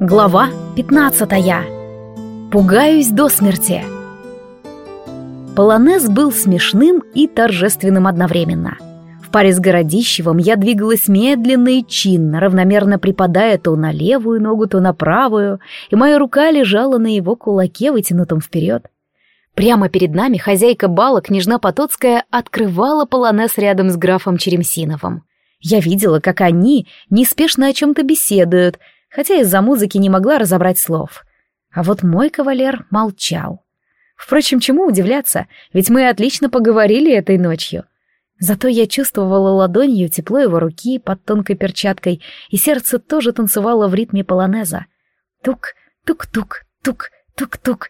Глава 15. Пугаюсь до смерти. Полонез был смешным и торжественным одновременно. В паре с Городищевым я двигалась медленно и чинно, равномерно припадая то на левую ногу, то на правую, и моя рука лежала на его кулаке, вытянутом вперед. Прямо перед нами хозяйка бала, княжна Потоцкая, открывала полонез рядом с графом Черемсиновым. Я видела, как они неспешно о чем-то беседуют — хотя из-за музыки не могла разобрать слов. А вот мой кавалер молчал. Впрочем, чему удивляться, ведь мы отлично поговорили этой ночью. Зато я чувствовала ладонью тепло его руки под тонкой перчаткой, и сердце тоже танцевало в ритме полонеза. Тук, тук-тук, тук, тук-тук.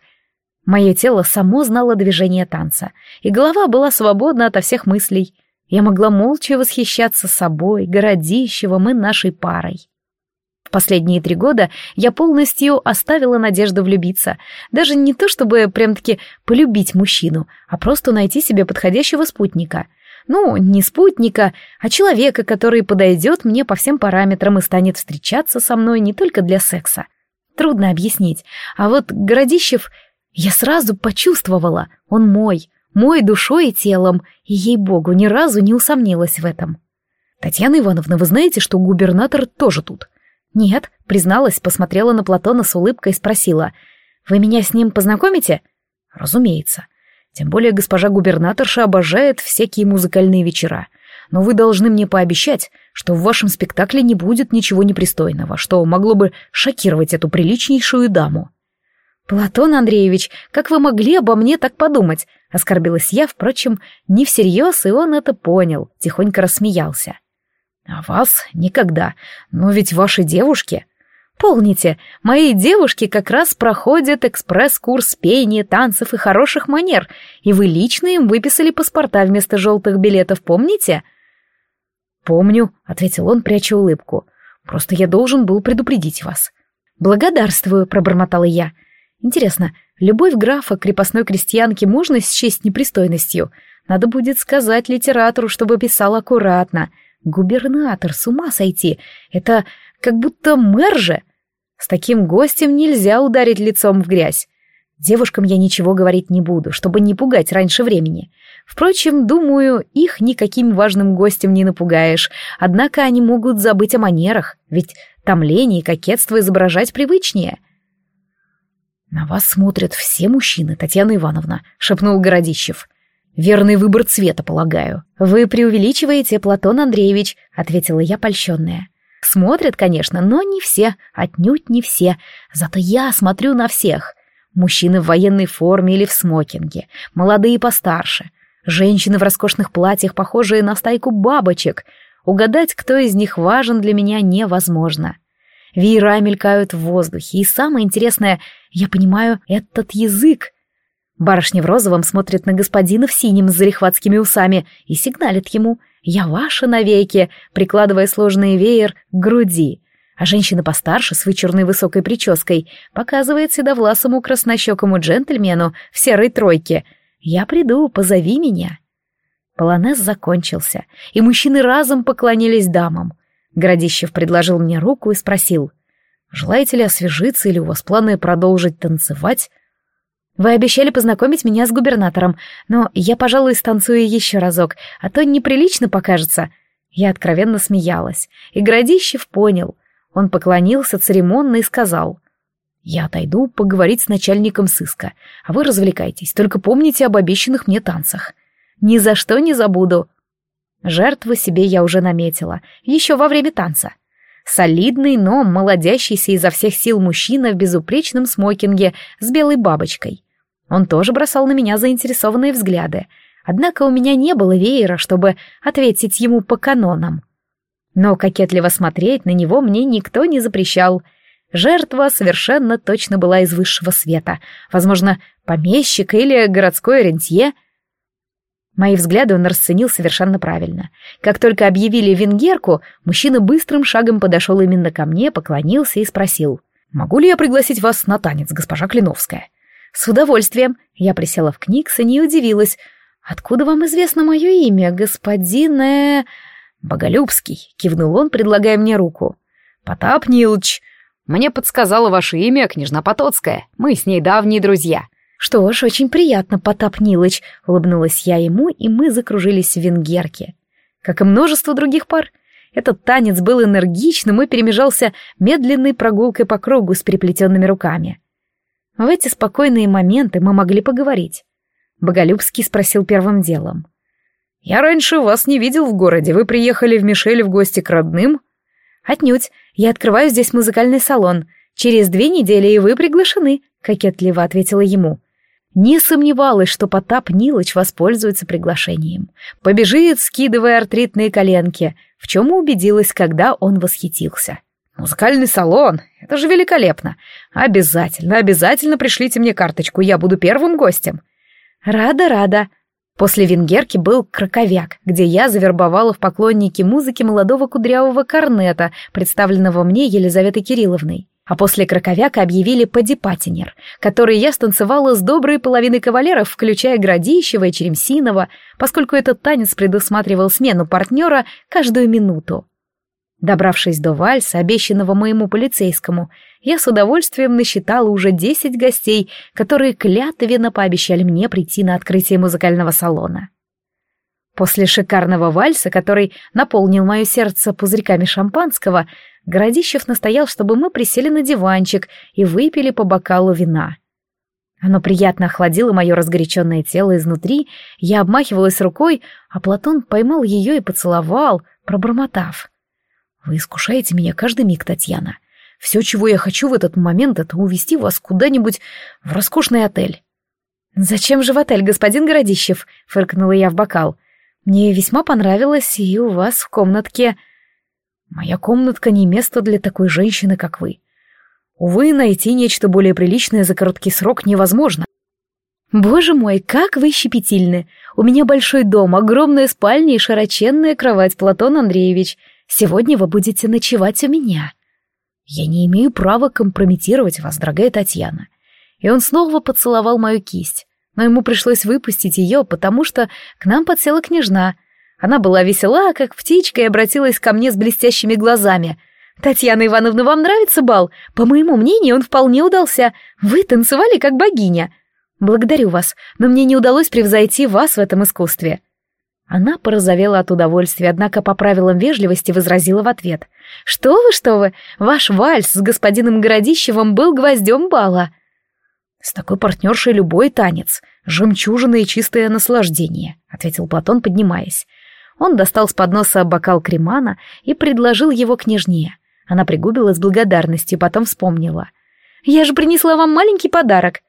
Мое тело само знало движение танца, и голова была свободна ото всех мыслей. Я могла молча восхищаться собой, городищевым и нашей парой. Последние три года я полностью оставила надежду влюбиться. Даже не то, чтобы прям-таки полюбить мужчину, а просто найти себе подходящего спутника. Ну, не спутника, а человека, который подойдет мне по всем параметрам и станет встречаться со мной не только для секса. Трудно объяснить. А вот Городищев я сразу почувствовала. Он мой, мой душой и телом, и, ей-богу, ни разу не усомнилась в этом. «Татьяна Ивановна, вы знаете, что губернатор тоже тут?» «Нет», — призналась, посмотрела на Платона с улыбкой и спросила. «Вы меня с ним познакомите?» «Разумеется. Тем более госпожа губернаторша обожает всякие музыкальные вечера. Но вы должны мне пообещать, что в вашем спектакле не будет ничего непристойного, что могло бы шокировать эту приличнейшую даму». «Платон Андреевич, как вы могли обо мне так подумать?» — оскорбилась я, впрочем, не всерьез, и он это понял, тихонько рассмеялся. А вас никогда. Но ведь ваши девушки... Помните, мои девушки как раз проходят экспресс-курс пения, танцев и хороших манер, и вы лично им выписали паспорта вместо желтых билетов, помните? Помню, ответил он, пряча улыбку. Просто я должен был предупредить вас. Благодарствую, пробормотала я. Интересно, любовь графа крепостной крестьянке можно счесть непристойностью? Надо будет сказать литератору, чтобы писал аккуратно — Губернатор, с ума сойти! Это как будто мэр же! С таким гостем нельзя ударить лицом в грязь. Девушкам я ничего говорить не буду, чтобы не пугать раньше времени. Впрочем, думаю, их никаким важным гостем не напугаешь, однако они могут забыть о манерах, ведь томление и кокетство изображать привычнее. «На вас смотрят все мужчины, Татьяна Ивановна», — шепнул Городищев. Верный выбор цвета, полагаю. Вы преувеличиваете, Платон Андреевич, ответила я польщенная. Смотрят, конечно, но не все, отнюдь не все. Зато я смотрю на всех. Мужчины в военной форме или в смокинге, молодые постарше, женщины в роскошных платьях, похожие на стайку бабочек. Угадать, кто из них важен для меня, невозможно. Веера мелькают в воздухе, и самое интересное, я понимаю этот язык, Барышня в розовом смотрит на господина в синем с зарехватскими усами и сигналит ему «Я ваша навеки», прикладывая сложный веер к груди. А женщина постарше с вычурной высокой прической показывает седовласому краснощекому джентльмену в серой тройке «Я приду, позови меня». Полонез закончился, и мужчины разом поклонились дамам. Городищев предложил мне руку и спросил «Желаете ли освежиться или у вас планы продолжить танцевать?» Вы обещали познакомить меня с губернатором, но я, пожалуй, станцую еще разок, а то неприлично покажется». Я откровенно смеялась, и Градищев понял. Он поклонился церемонно и сказал. «Я отойду поговорить с начальником сыска, а вы развлекайтесь, только помните об обещанных мне танцах. Ни за что не забуду». Жертву себе я уже наметила, еще во время танца. Солидный, но молодящийся изо всех сил мужчина в безупречном смокинге с белой бабочкой. Он тоже бросал на меня заинтересованные взгляды, однако у меня не было веера, чтобы ответить ему по канонам. Но кокетливо смотреть на него мне никто не запрещал. Жертва совершенно точно была из высшего света, возможно, помещик или городской рентье. Мои взгляды он расценил совершенно правильно. Как только объявили венгерку, мужчина быстрым шагом подошел именно ко мне, поклонился и спросил. «Могу ли я пригласить вас на танец, госпожа Клиновская?» «С удовольствием!» Я присела в Книксон и удивилась. «Откуда вам известно мое имя, господин... Э...» «Боголюбский», — кивнул он, предлагая мне руку. «Потап Нилыч, Мне подсказала ваше имя, княжна Потоцкая. Мы с ней давние друзья. Что ж, очень приятно, Потап Нилыч, улыбнулась я ему, и мы закружились в венгерке. Как и множество других пар, этот танец был энергичным и перемежался медленной прогулкой по кругу с переплетенными руками. В эти спокойные моменты мы могли поговорить. Боголюбский спросил первым делом. «Я раньше вас не видел в городе. Вы приехали в Мишель в гости к родным?» «Отнюдь. Я открываю здесь музыкальный салон. Через две недели и вы приглашены», — кокетливо ответила ему. Не сомневалась, что Потап Нилыч воспользуется приглашением. Побежит, скидывая артритные коленки, в чем убедилась, когда он восхитился. «Музыкальный салон! Это же великолепно! Обязательно, обязательно пришлите мне карточку, я буду первым гостем!» «Рада, рада!» После венгерки был краковяк, где я завербовала в поклонники музыки молодого кудрявого корнета, представленного мне Елизаветой Кирилловной. А после краковяка объявили подипатинер, который я станцевала с доброй половиной кавалеров, включая Градищева и Черемсинова, поскольку этот танец предусматривал смену партнера каждую минуту. Добравшись до вальса, обещанного моему полицейскому, я с удовольствием насчитала уже десять гостей, которые клятвенно пообещали мне прийти на открытие музыкального салона. После шикарного вальса, который наполнил мое сердце пузырьками шампанского, Городищев настоял, чтобы мы присели на диванчик и выпили по бокалу вина. Оно приятно охладило мое разгоряченное тело изнутри, я обмахивалась рукой, а Платон поймал ее и поцеловал, пробормотав. «Вы искушаете меня каждый миг, Татьяна. Все, чего я хочу в этот момент, это увести вас куда-нибудь в роскошный отель». «Зачем же в отель, господин Городищев?» — фыркнула я в бокал. «Мне весьма понравилось, и у вас в комнатке...» Моя комнатка не место для такой женщины, как вы. Увы, найти нечто более приличное за короткий срок невозможно. Боже мой, как вы щепетильны! У меня большой дом, огромная спальня и широченная кровать, Платон Андреевич. Сегодня вы будете ночевать у меня. Я не имею права компрометировать вас, дорогая Татьяна. И он снова поцеловал мою кисть, но ему пришлось выпустить ее, потому что к нам подсела княжна — она была весела, как птичка, и обратилась ко мне с блестящими глазами. «Татьяна Ивановна, вам нравится бал? По моему мнению, он вполне удался. Вы танцевали как богиня. Благодарю вас, но мне не удалось превзойти вас в этом искусстве». Она порозовела от удовольствия, однако по правилам вежливости возразила в ответ. «Что вы, что вы! Ваш вальс с господином Городищевым был гвоздем бала!» «С такой партнершей любой танец — жемчужина и чистое наслаждение», — ответил Платон, поднимаясь. Он достал с подноса бокал кремана и предложил его княжне. Она пригубила с благодарностью, потом вспомнила. «Я же принесла вам маленький подарок!»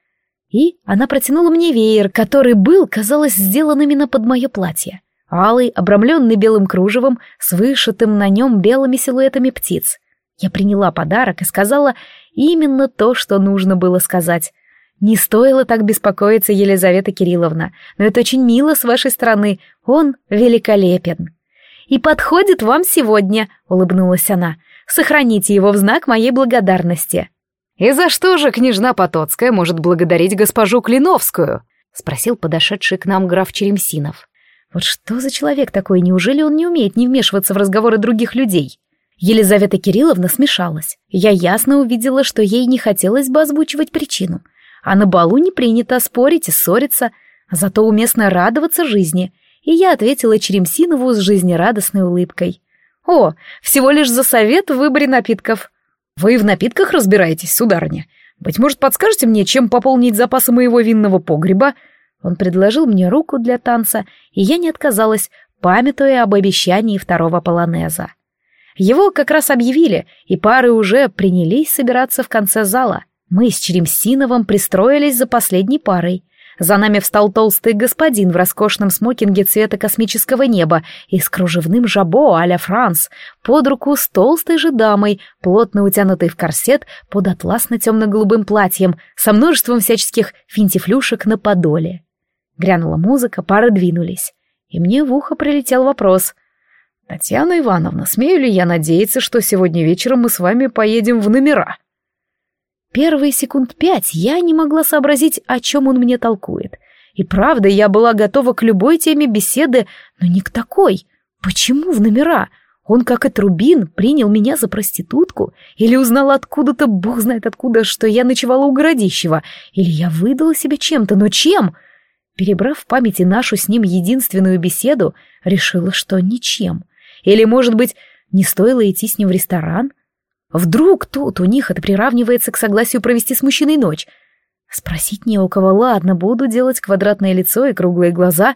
И она протянула мне веер, который был, казалось, сделан именно под мое платье. Алый, обрамленный белым кружевом, с вышитым на нем белыми силуэтами птиц. Я приняла подарок и сказала именно то, что нужно было сказать. «Не стоило так беспокоиться, Елизавета Кирилловна, но это очень мило с вашей стороны, он великолепен». «И подходит вам сегодня», — улыбнулась она. «Сохраните его в знак моей благодарности». «И за что же княжна Потоцкая может благодарить госпожу Клиновскую?» — спросил подошедший к нам граф Черемсинов. «Вот что за человек такой? Неужели он не умеет не вмешиваться в разговоры других людей?» Елизавета Кирилловна смешалась. Я ясно увидела, что ей не хотелось бы озвучивать причину — а на балу не принято спорить и ссориться, зато уместно радоваться жизни. И я ответила Черемсинову с жизнерадостной улыбкой. «О, всего лишь за совет в выборе напитков». «Вы в напитках разбираетесь, сударыня? Быть может, подскажете мне, чем пополнить запасы моего винного погреба?» Он предложил мне руку для танца, и я не отказалась, памятуя об обещании второго полонеза. Его как раз объявили, и пары уже принялись собираться в конце зала. Мы с Черемсиновым пристроились за последней парой. За нами встал толстый господин в роскошном смокинге цвета космического неба и с кружевным жабо а-ля Франс, под руку с толстой же дамой, плотно утянутой в корсет под атласно-темно-голубым платьем, со множеством всяческих финтифлюшек на подоле. Грянула музыка, пары двинулись. И мне в ухо прилетел вопрос. «Татьяна Ивановна, смею ли я надеяться, что сегодня вечером мы с вами поедем в номера?» Первые секунд пять я не могла сообразить, о чем он мне толкует. И правда, я была готова к любой теме беседы, но не к такой. Почему в номера? Он, как и Трубин, принял меня за проститутку? Или узнал откуда-то, бог знает откуда, что я ночевала у Городищева? Или я выдала себя чем-то, но чем? Перебрав в памяти нашу с ним единственную беседу, решила, что ничем. Или, может быть, не стоило идти с ним в ресторан? Вдруг тут у них это приравнивается к согласию провести с мужчиной ночь? Спросить не у кого, ладно, буду делать квадратное лицо и круглые глаза.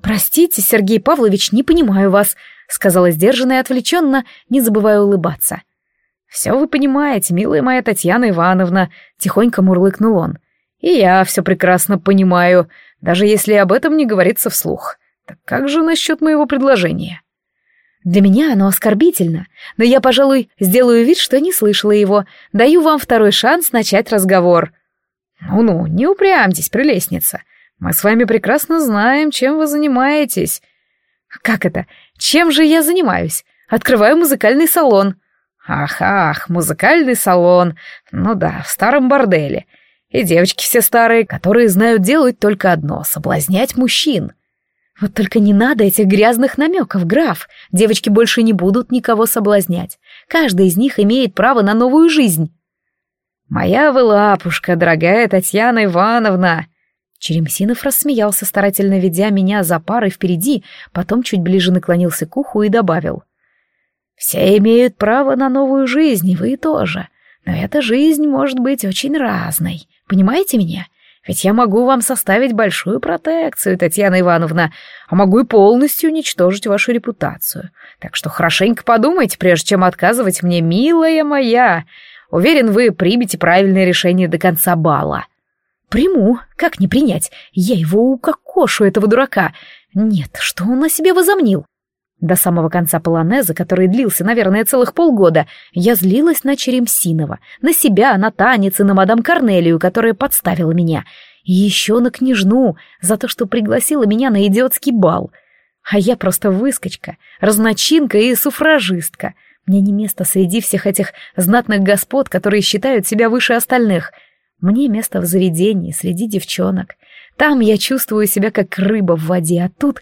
«Простите, Сергей Павлович, не понимаю вас», — сказала сдержанно и отвлеченно, не забывая улыбаться. «Все вы понимаете, милая моя Татьяна Ивановна», — тихонько мурлыкнул он. «И я все прекрасно понимаю, даже если об этом не говорится вслух. Так как же насчет моего предложения?» Для меня оно оскорбительно, но я, пожалуй, сделаю вид, что не слышала его. Даю вам второй шанс начать разговор. Ну-ну, не упрямьтесь, прелестница. Мы с вами прекрасно знаем, чем вы занимаетесь. Как это? Чем же я занимаюсь? Открываю музыкальный салон. Ах-ах, музыкальный салон. Ну да, в старом борделе. И девочки все старые, которые знают делать только одно — соблазнять мужчин. Вот только не надо этих грязных намеков, граф. Девочки больше не будут никого соблазнять. Каждый из них имеет право на новую жизнь. Моя вы лапушка, дорогая Татьяна Ивановна. Черемсинов рассмеялся, старательно ведя меня за парой впереди, потом чуть ближе наклонился к уху и добавил. «Все имеют право на новую жизнь, и вы тоже. Но эта жизнь может быть очень разной. Понимаете меня? Ведь я могу вам составить большую протекцию, Татьяна Ивановна, а могу и полностью уничтожить вашу репутацию. Так что хорошенько подумайте, прежде чем отказывать мне, милая моя. Уверен, вы примете правильное решение до конца бала. Приму. Как не принять? Я его укокошу, этого дурака. Нет, что он на себе возомнил? До самого конца полонеза, который длился, наверное, целых полгода, я злилась на Черемсинова, на себя, на танец и на мадам Корнелию, которая подставила меня, и еще на княжну за то, что пригласила меня на идиотский бал. А я просто выскочка, разночинка и суфражистка. Мне не место среди всех этих знатных господ, которые считают себя выше остальных. Мне место в заведении, среди девчонок. Там я чувствую себя как рыба в воде, а тут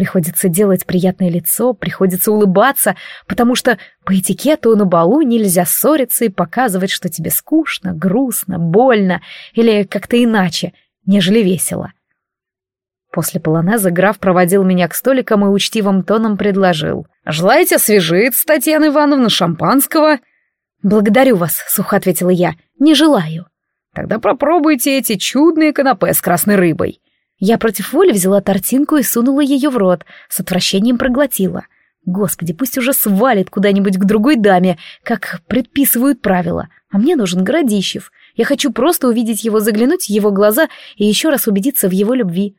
Приходится делать приятное лицо, приходится улыбаться, потому что по этикету на балу нельзя ссориться и показывать, что тебе скучно, грустно, больно или как-то иначе, нежели весело. После полонеза граф проводил меня к столикам и учтивым тоном предложил. «Желаете освежиться, Татьяна Ивановна, шампанского?» «Благодарю вас», — сухо ответила я. «Не желаю». «Тогда попробуйте эти чудные канапе с красной рыбой. Я против воли взяла тортинку и сунула ее в рот, с отвращением проглотила. Господи, пусть уже свалит куда-нибудь к другой даме, как предписывают правила. А мне нужен Городищев. Я хочу просто увидеть его, заглянуть в его глаза и еще раз убедиться в его любви.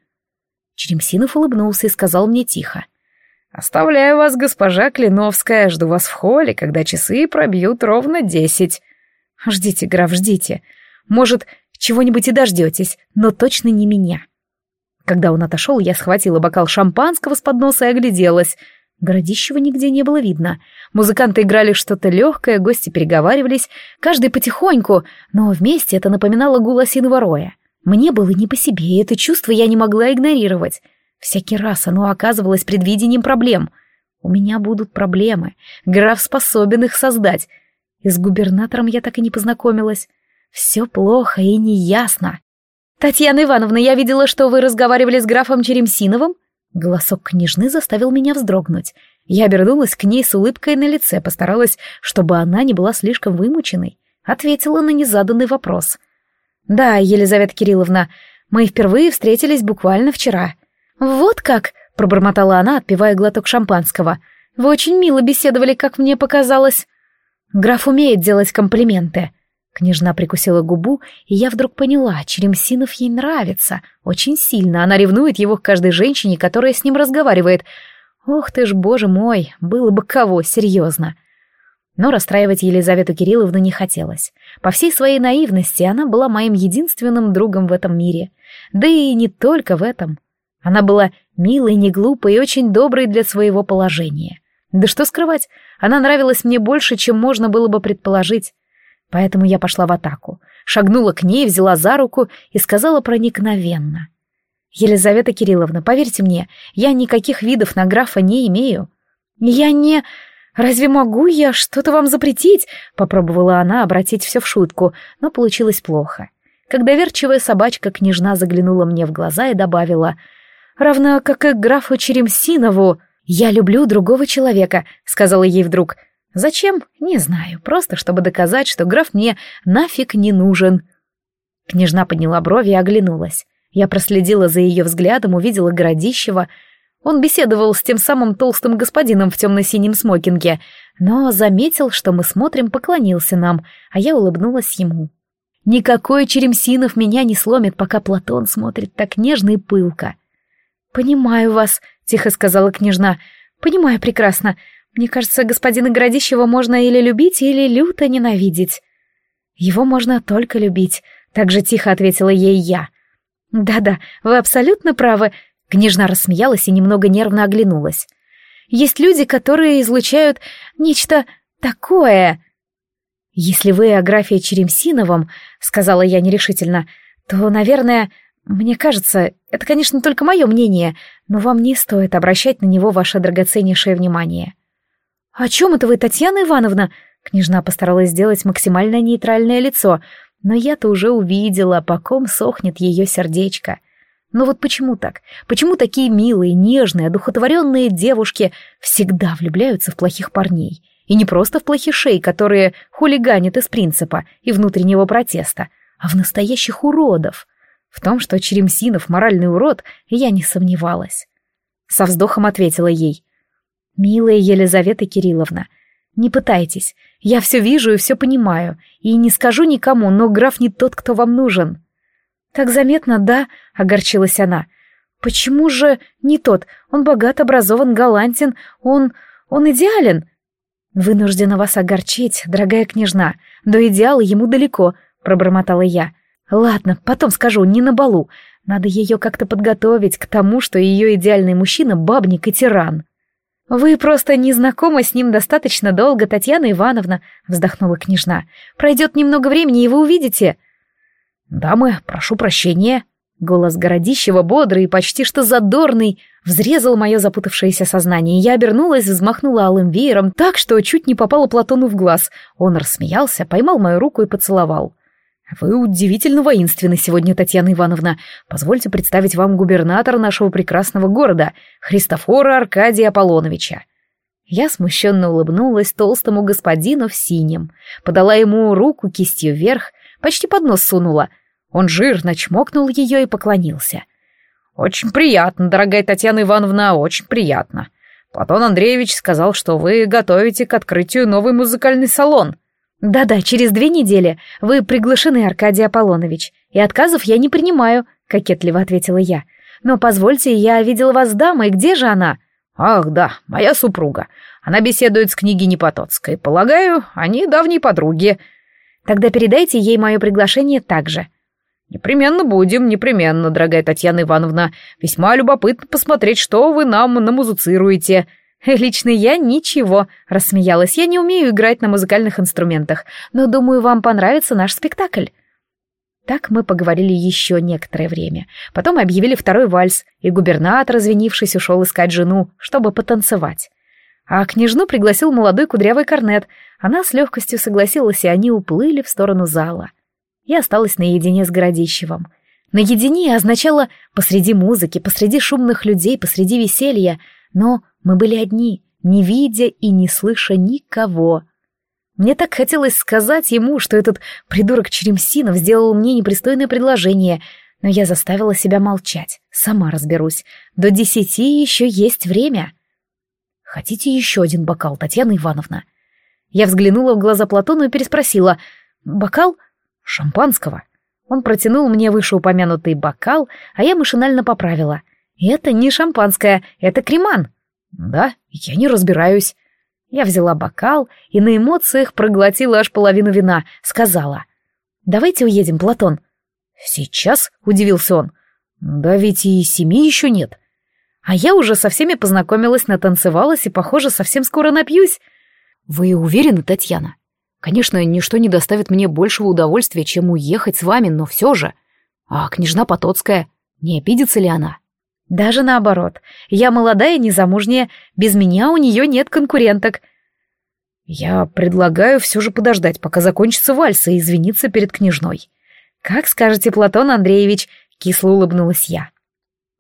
Черемсинов улыбнулся и сказал мне тихо. «Оставляю вас, госпожа Клиновская, жду вас в холле, когда часы пробьют ровно десять». «Ждите, граф, ждите. Может, чего-нибудь и дождетесь, но точно не меня». Когда он отошел, я схватила бокал шампанского с подноса и огляделась. Городищего нигде не было видно. Музыканты играли что-то легкое, гости переговаривались, каждый потихоньку, но вместе это напоминало гул осиного роя. Мне было не по себе, и это чувство я не могла игнорировать. Всякий раз оно оказывалось предвидением проблем. У меня будут проблемы. Граф способен их создать. И с губернатором я так и не познакомилась. Все плохо и неясно. «Татьяна Ивановна, я видела, что вы разговаривали с графом Черемсиновым?» Голосок княжны заставил меня вздрогнуть. Я обернулась к ней с улыбкой на лице, постаралась, чтобы она не была слишком вымученной. Ответила на незаданный вопрос. «Да, Елизавета Кирилловна, мы впервые встретились буквально вчера». «Вот как!» — пробормотала она, отпивая глоток шампанского. «Вы очень мило беседовали, как мне показалось». «Граф умеет делать комплименты», Княжна прикусила губу, и я вдруг поняла, Черемсинов ей нравится. Очень сильно. Она ревнует его к каждой женщине, которая с ним разговаривает. Ох ты ж, боже мой, было бы кого, серьезно. Но расстраивать Елизавету Кирилловну не хотелось. По всей своей наивности она была моим единственным другом в этом мире. Да и не только в этом. Она была милой, не глупой и очень доброй для своего положения. Да что скрывать, она нравилась мне больше, чем можно было бы предположить. Поэтому я пошла в атаку, шагнула к ней, взяла за руку и сказала проникновенно. «Елизавета Кирилловна, поверьте мне, я никаких видов на графа не имею. «Я не... Разве могу я что-то вам запретить?» — попробовала она обратить все в шутку, но получилось плохо. Когда верчивая собачка-княжна заглянула мне в глаза и добавила, «Равно как и графу Черемсинову, я люблю другого человека», — сказала ей вдруг. «Зачем? Не знаю, просто чтобы доказать, что граф мне нафиг не нужен». Княжна подняла брови и оглянулась. Я проследила за ее взглядом, увидела Городищева. Он беседовал с тем самым толстым господином в темно-синем смокинге, но заметил, что мы смотрим, поклонился нам, а я улыбнулась ему. Никакой Черемсинов меня не сломит, пока Платон смотрит так нежно и пылко. «Понимаю вас», — тихо сказала княжна. «Понимаю прекрасно. Мне кажется, господина Городищева можно или любить, или люто ненавидеть». «Его можно только любить», — так же тихо ответила ей я. «Да-да, вы абсолютно правы», — княжна рассмеялась и немного нервно оглянулась. «Есть люди, которые излучают нечто такое...» «Если вы о графе Черемсиновом, — сказала я нерешительно, — то, наверное, мне кажется, это, конечно, только мое мнение, но вам не стоит обращать на него ваше драгоценнейшее внимание». «О чем это вы, Татьяна Ивановна?» Княжна постаралась сделать максимально нейтральное лицо, но я-то уже увидела, по ком сохнет ее сердечко. Но вот почему так? Почему такие милые, нежные, одухотворенные девушки всегда влюбляются в плохих парней? И не просто в плохишей, которые хулиганят из принципа и внутреннего протеста, а в настоящих уродов. В том, что Черемсинов моральный урод, я не сомневалась. Со вздохом ответила ей. «Милая Елизавета Кирилловна, не пытайтесь. Я все вижу и все понимаю. И не скажу никому, но граф не тот, кто вам нужен». «Так заметно, да?» — огорчилась она. «Почему же не тот? Он богат, образован, галантен. Он... он идеален. «Вынуждена вас огорчить, дорогая княжна. До идеала ему далеко», — пробормотала я. «Ладно, потом скажу, не на балу. Надо ее как-то подготовить к тому, что ее идеальный мужчина — бабник и тиран». «Вы просто не знакомы с ним достаточно долго, Татьяна Ивановна», — вздохнула княжна. «Пройдет немного времени, и вы увидите». «Дамы, прошу прощения», Голос Городищева, бодрый и почти что задорный, взрезал мое запутавшееся сознание. Я обернулась, взмахнула алым веером так, что чуть не попала Платону в глаз. Он рассмеялся, поймал мою руку и поцеловал. «Вы удивительно воинственны сегодня, Татьяна Ивановна. Позвольте представить вам губернатора нашего прекрасного города, Христофора Аркадия Аполлоновича». Я смущенно улыбнулась толстому господину в синем, подала ему руку кистью вверх, почти под нос сунула — он жирно чмокнул ее и поклонился. «Очень приятно, дорогая Татьяна Ивановна, очень приятно. Платон Андреевич сказал, что вы готовите к открытию новый музыкальный салон». «Да-да, через две недели. Вы приглашены, Аркадий Аполлонович. И отказов я не принимаю», — кокетливо ответила я. «Но позвольте, я видела вас с дамой. Где же она?» «Ах, да, моя супруга. Она беседует с княгиней Потоцкой. Полагаю, они давние подруги». «Тогда передайте ей мое приглашение также». «Непременно будем, непременно, дорогая Татьяна Ивановна. Весьма любопытно посмотреть, что вы нам намузыцируете». «Лично я ничего», — рассмеялась. «Я не умею играть на музыкальных инструментах, но думаю, вам понравится наш спектакль». Так мы поговорили еще некоторое время. Потом объявили второй вальс, и губернатор, извинившись, ушел искать жену, чтобы потанцевать. А княжну пригласил молодой кудрявый корнет. Она с легкостью согласилась, и они уплыли в сторону зала я осталась наедине с Городищевым. Наедине означало посреди музыки, посреди шумных людей, посреди веселья, но мы были одни, не видя и не слыша никого. Мне так хотелось сказать ему, что этот придурок Черемсинов сделал мне непристойное предложение, но я заставила себя молчать. Сама разберусь. До десяти еще есть время. Хотите еще один бокал, Татьяна Ивановна? Я взглянула в глаза Платону и переспросила. «Бокал?» Шампанского. Он протянул мне вышеупомянутый бокал, а я машинально поправила. Это не шампанское, это креман. Да, я не разбираюсь. Я взяла бокал и на эмоциях проглотила аж половину вина, сказала. «Давайте уедем, Платон». «Сейчас?» — удивился он. «Да ведь и семьи еще нет». А я уже со всеми познакомилась, натанцевалась и, похоже, совсем скоро напьюсь. «Вы уверены, Татьяна?» Конечно, ничто не доставит мне большего удовольствия, чем уехать с вами, но все же. А княжна Потоцкая, не обидится ли она? Даже наоборот. Я молодая, незамужняя, без меня у нее нет конкуренток. Я предлагаю все же подождать, пока закончится вальс, и извиниться перед княжной. Как скажете, Платон Андреевич, кисло улыбнулась я.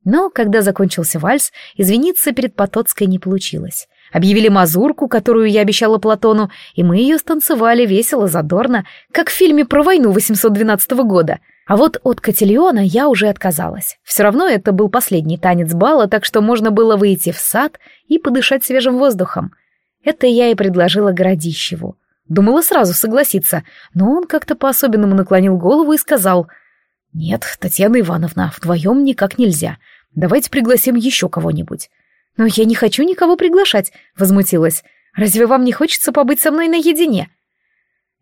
Но когда закончился вальс, извиниться перед Потоцкой не получилось. Объявили мазурку, которую я обещала Платону, и мы ее станцевали весело, задорно, как в фильме про войну 812 года — а вот от котельона я уже отказалась. Все равно это был последний танец бала, так что можно было выйти в сад и подышать свежим воздухом. Это я и предложила Городищеву. Думала сразу согласиться, но он как-то по-особенному наклонил голову и сказал, «Нет, Татьяна Ивановна, вдвоем никак нельзя. Давайте пригласим еще кого-нибудь». «Но я не хочу никого приглашать», — возмутилась. «Разве вам не хочется побыть со мной наедине?»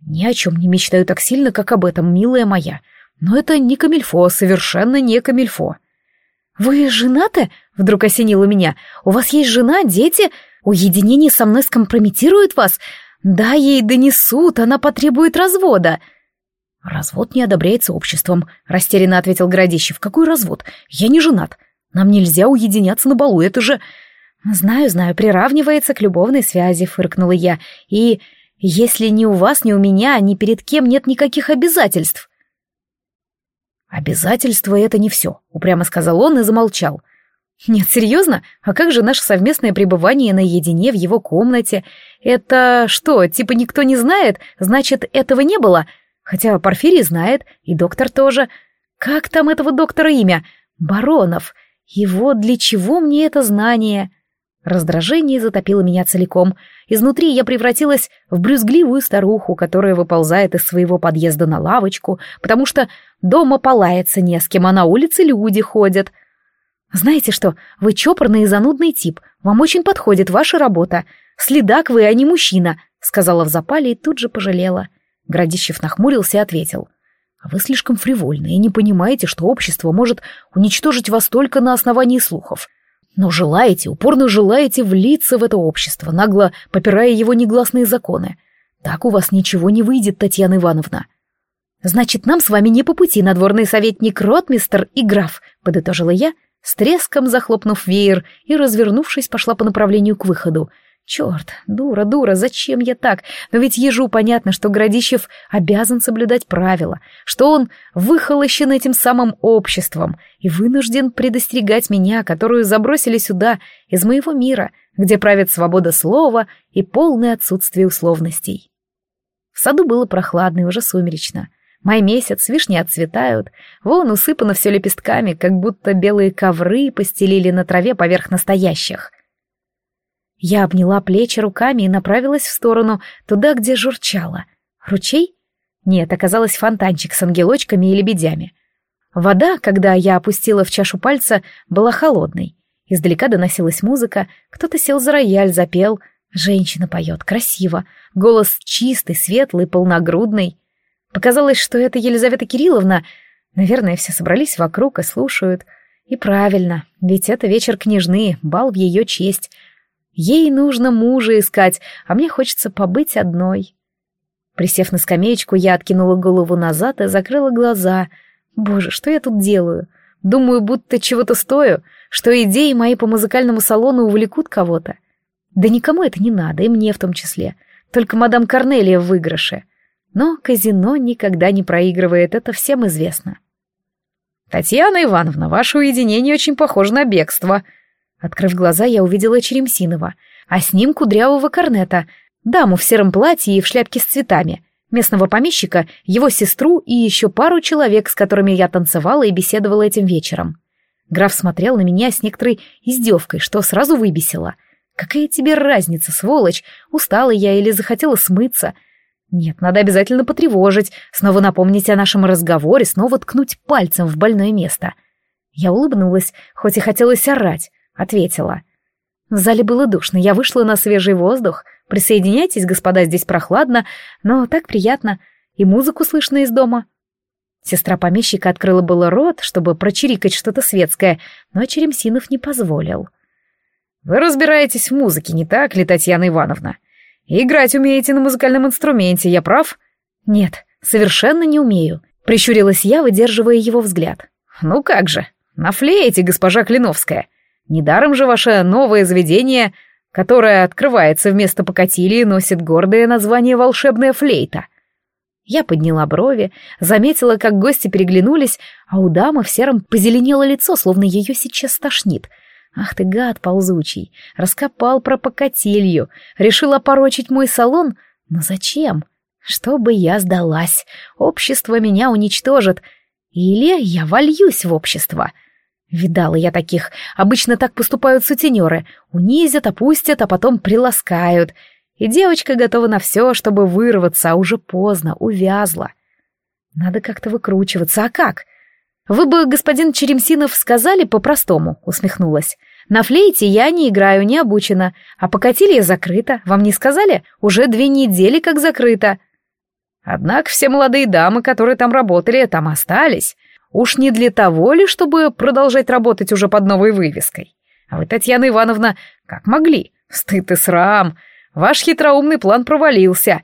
«Ни о чем не мечтаю так сильно, как об этом, милая моя. Но это не камильфо, совершенно не камильфо. «Вы женаты?» — вдруг осенило меня. «У вас есть жена, дети? Уединение со мной скомпрометирует вас? Да, ей донесут, она потребует развода». «Развод не одобряется обществом», — растерянно ответил Городищев. «Какой развод? Я не женат. Нам нельзя уединяться на балу, это же...» «Знаю, знаю, приравнивается к любовной связи», — фыркнула я. «И если ни у вас, ни у меня, ни перед кем нет никаких обязательств...» «Обязательство — это не все», — упрямо сказал он и замолчал. «Нет, серьезно? А как же наше совместное пребывание наедине в его комнате? Это что, типа никто не знает? Значит, этого не было? Хотя Порфирий знает, и доктор тоже. Как там этого доктора имя? Баронов. И вот для чего мне это знание?» Раздражение затопило меня целиком. Изнутри я превратилась в брюзгливую старуху, которая выползает из своего подъезда на лавочку, потому что дома полаяться не с кем, а на улице люди ходят. Знаете что, вы чопорный и занудный тип, вам очень подходит ваша работа. Следак вы, а не мужчина, сказала в запале и тут же пожалела. Градищев нахмурился и ответил. А вы слишком фривольны и не понимаете, что общество может уничтожить вас только на основании слухов. Но желаете, упорно желаете влиться в это общество, нагло попирая его негласные законы. Так у вас ничего не выйдет, Татьяна Ивановна. Значит, нам с вами не по пути, надворный советник, ротмистер и граф, подытожила я, с треском захлопнув веер и, развернувшись, пошла по направлению к выходу — Черт, дура, дура, зачем я так? Но ведь ежу понятно, что Градищев обязан соблюдать правила, что он выхолощен этим самым обществом и вынужден предостерегать меня, которую забросили сюда, из моего мира, где правит свобода слова и полное отсутствие условностей. В саду было прохладно и уже сумеречно. Май месяц, вишни отцветают, вон усыпано все лепестками, как будто белые ковры постелили на траве поверх настоящих — я обняла плечи руками и направилась в сторону, туда, где журчало. Ручей? Нет, оказалось фонтанчик с ангелочками и лебедями. Вода, когда я опустила в чашу пальца, была холодной. Издалека доносилась музыка, кто-то сел за рояль, запел. Женщина поет, красиво, голос чистый, светлый, полногрудный. Показалось, что это Елизавета Кирилловна. Наверное, все собрались вокруг и слушают. И правильно, ведь это вечер княжны, бал в ее честь — Ей нужно мужа искать, а мне хочется побыть одной. Присев на скамеечку, я откинула голову назад и закрыла глаза. Боже, что я тут делаю? Думаю, будто чего-то стою, что идеи мои по музыкальному салону увлекут кого-то. Да никому это не надо, и мне в том числе. Только мадам Корнелия в выигрыше. Но казино никогда не проигрывает, это всем известно. «Татьяна Ивановна, ваше уединение очень похоже на бегство», Открыв глаза, я увидела Черемсинова, а с ним кудрявого корнета, даму в сером платье и в шляпке с цветами, местного помещика, его сестру и еще пару человек, с которыми я танцевала и беседовала этим вечером. Граф смотрел на меня с некоторой издевкой, что сразу выбесило. «Какая тебе разница, сволочь? Устала я или захотела смыться?» Нет, надо обязательно потревожить, снова напомнить о нашем разговоре, снова ткнуть пальцем в больное место. Я улыбнулась, хоть и хотелось орать. Ответила. В зале было душно, я вышла на свежий воздух. Присоединяйтесь, господа, здесь прохладно, но так приятно. И музыку слышно из дома. Сестра помещика открыла было рот, чтобы прочирикать что-то светское, но Черемсинов не позволил. «Вы разбираетесь в музыке, не так ли, Татьяна Ивановна? играть умеете на музыкальном инструменте, я прав?» «Нет, совершенно не умею», — прищурилась я, выдерживая его взгляд. «Ну как же, На флейте, госпожа Клиновская. Недаром же ваше новое заведение, которое открывается вместо покатилии, носит гордое название «Волшебная флейта». Я подняла брови, заметила, как гости переглянулись, а у дамы в сером позеленело лицо, словно ее сейчас стошнит. Ах ты гад ползучий, раскопал про покатилью, решил опорочить мой салон, но зачем? Чтобы я сдалась, общество меня уничтожит, или я вольюсь в общество. Видала я таких, обычно так поступают сутенеры, унизят, опустят, а потом приласкают — и девочка готова на все, чтобы вырваться, а уже поздно, увязла. Надо как-то выкручиваться, а как? Вы бы, господин Черемсинов, сказали по-простому, усмехнулась. На флейте я не играю, не обучена, а покатилье закрыто, вам не сказали? Уже две недели как закрыто. Однако все молодые дамы, которые там работали, там остались. Уж не для того ли, чтобы продолжать работать уже под новой вывеской? А вы, Татьяна Ивановна, как могли? Стыд и срам. Ваш хитроумный план провалился.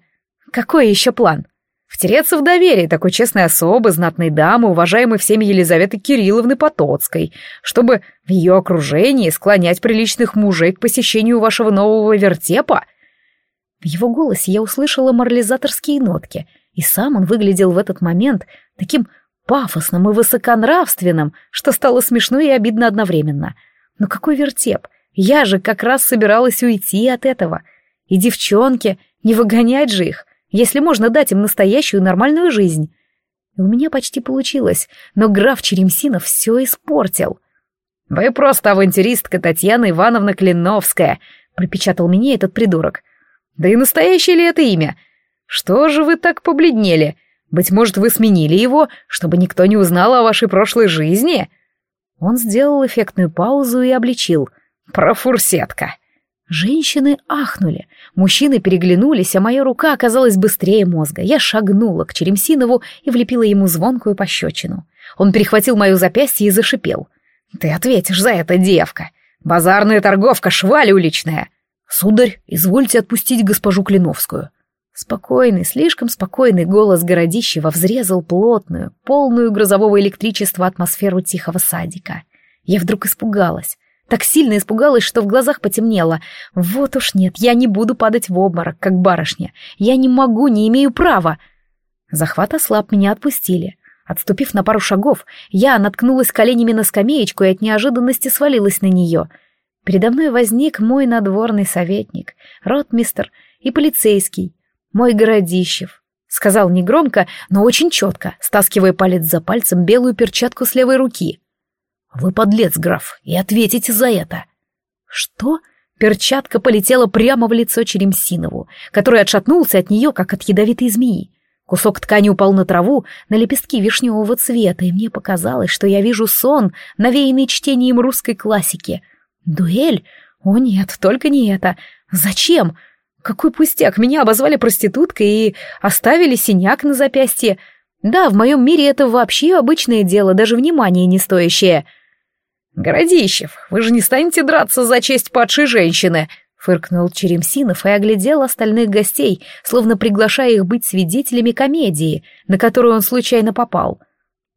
Какой еще план? Втереться в доверие такой честной особы, знатной дамы, уважаемой всеми Елизаветы Кирилловны Потоцкой, чтобы в ее окружении склонять приличных мужей к посещению вашего нового вертепа. В его голосе я услышала морализаторские нотки, и сам он выглядел в этот момент таким пафосным и высоконравственным, что стало смешно и обидно одновременно. Но какой вертеп? Я же как раз собиралась уйти от этого — и девчонки, не выгонять же их, если можно дать им настоящую нормальную жизнь. И у меня почти получилось, но граф Черемсинов все испортил. «Вы просто авантюристка Татьяна Ивановна Клиновская», — пропечатал мне этот придурок. «Да и настоящее ли это имя? Что же вы так побледнели? Быть может, вы сменили его, чтобы никто не узнал о вашей прошлой жизни?» Он сделал эффектную паузу и обличил. «Профурсетка». Женщины ахнули, мужчины переглянулись, а моя рука оказалась быстрее мозга. Я шагнула к Черемсинову и влепила ему звонкую пощечину. Он перехватил мое запястье и зашипел. «Ты ответишь за это, девка! Базарная торговка, шваль уличная!» «Сударь, извольте отпустить госпожу Клиновскую». Спокойный, слишком спокойный голос городищева взрезал плотную, полную грозового электричества атмосферу тихого садика. Я вдруг испугалась. Так сильно испугалась, что в глазах потемнело. Вот уж нет, я не буду падать в обморок, как барышня. Я не могу, не имею права. Захват ослаб, меня отпустили. Отступив на пару шагов, я наткнулась коленями на скамеечку и от неожиданности свалилась на нее. Передо мной возник мой надворный советник, ротмистер и полицейский, мой городищев. Сказал негромко, но очень четко, стаскивая палец за пальцем белую перчатку с левой руки — «Вы подлец, граф, и ответите за это!» «Что?» Перчатка полетела прямо в лицо Черемсинову, который отшатнулся от нее, как от ядовитой змеи. Кусок ткани упал на траву, на лепестки вишневого цвета, и мне показалось, что я вижу сон, навеянный чтением русской классики. «Дуэль? О нет, только не это! Зачем? Какой пустяк! Меня обозвали проституткой и оставили синяк на запястье. Да, в моем мире это вообще обычное дело, даже внимания не стоящее». «Городищев, вы же не станете драться за честь падшей женщины!» — фыркнул Черемсинов и оглядел остальных гостей, словно приглашая их быть свидетелями комедии, на которую он случайно попал.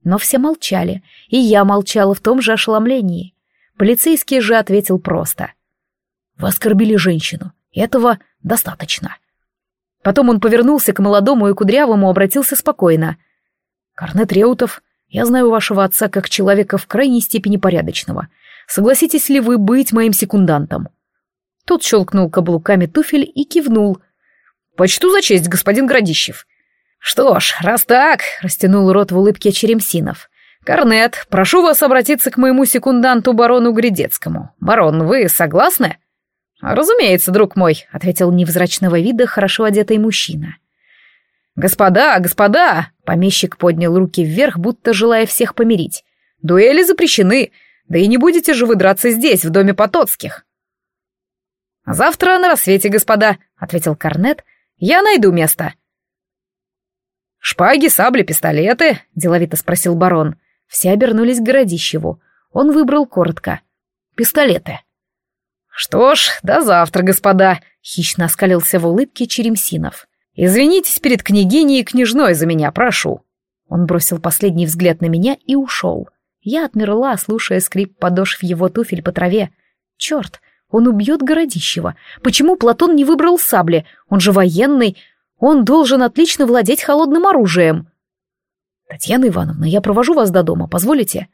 Но все молчали, и я молчала в том же ошеломлении. Полицейский же ответил просто. «Вы оскорбили женщину. Этого достаточно». Потом он повернулся к молодому и кудрявому, обратился спокойно. «Корнет Реутов, я знаю вашего отца как человека в крайней степени порядочного. Согласитесь ли вы быть моим секундантом?» Тот щелкнул каблуками туфель и кивнул. «Почту за честь, господин Градищев». «Что ж, раз так», — растянул рот в улыбке Черемсинов. «Корнет, прошу вас обратиться к моему секунданту барону Гридецкому. Барон, вы согласны?» «Разумеется, друг мой», — ответил невзрачного вида хорошо одетый мужчина. «Господа, господа!» — помещик поднял руки вверх, будто желая всех помирить. «Дуэли запрещены, да и не будете же вы драться здесь, в доме Потоцких». «Завтра на рассвете, господа», — ответил Корнет. «Я найду место». «Шпаги, сабли, пистолеты?» — деловито спросил барон. Все обернулись к Городищеву. Он выбрал коротко. «Пистолеты». «Что ж, до завтра, господа», — хищно оскалился в улыбке Черемсинов. «Извинитесь перед княгиней и княжной за меня, прошу». Он бросил последний взгляд на меня и ушел. Я отмерла, слушая скрип подошв его туфель по траве. Черт, он убьет Городищева. Почему Платон не выбрал сабли? Он же военный. Он должен отлично владеть холодным оружием. «Татьяна Ивановна, я провожу вас до дома, позволите?»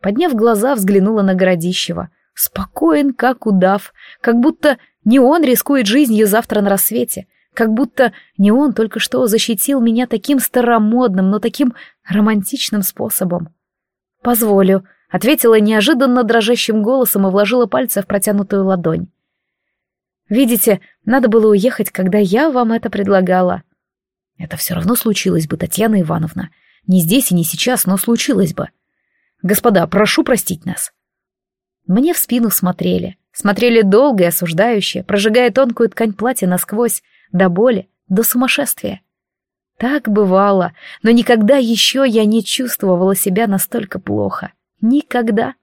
Подняв глаза, взглянула на Городищева. Спокоен, как удав, как будто не он рискует жизнью завтра на рассвете, как будто не он только что защитил меня таким старомодным, но таким романтичным способом. «Позволю», — ответила неожиданно дрожащим голосом и вложила пальцы в протянутую ладонь. «Видите, надо было уехать, когда я вам это предлагала». «Это все равно случилось бы, Татьяна Ивановна. Не здесь и не сейчас, но случилось бы. Господа, прошу простить нас». Мне в спину смотрели. Смотрели долго и осуждающе, прожигая тонкую ткань платья насквозь, до боли, до сумасшествия. Так бывало, но никогда еще я не чувствовала себя настолько плохо. Никогда.